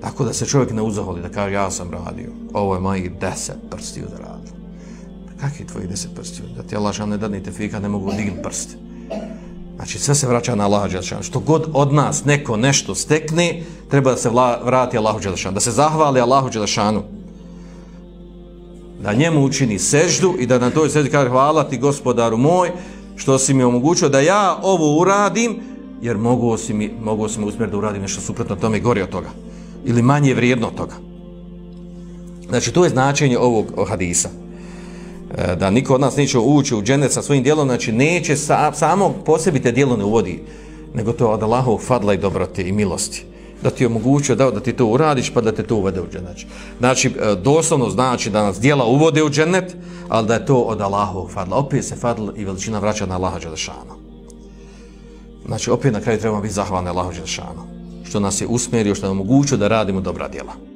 Tako da se čovjek ne uzaholi, da kaže ja sam radio, ovo je mojih deset prstiju da radim. Pa kakvi tvoji deset prstiju? Da ti Allah ne dadni te fika, ne mogu digni prst. Znači sve se vraća na Allah Đelšan. Znači, što god od nas neko nešto stekne, treba da se vrati Allahu Đelšanu. Da se zahvali Allahu Đelšanu. Da njemu učini seždu i da na toj seždi kaže hvala ti gospodaru moj što si mi omogućio da ja ovo uradim jer mogu si mi, mogu si mi usmjeriti da uradim nešto suprotno tome i gori od toga ili manje vrijedno od toga. Znači, to je značenje ovog hadisa. E, da niko od nas neće ući u dženet sa svojim dijelom, znači neće sa, samo po sebi te dijelo ne uvodi, nego to od Allahov fadla i dobrote i milosti. Da ti je omogućio da, da ti to uradiš, pa da te to uvede u dženet. Znači, znači e, doslovno znači da nas dijela uvode u dženet, ali da je to od Allahov fadla. Opet se fadl i veličina vraća na Allaha Đelešanu. Znači, opet na kraju trebamo biti zahvalni Allahu Đelešanu što nas je usmjerio, što nam omogućio da radimo dobra djela.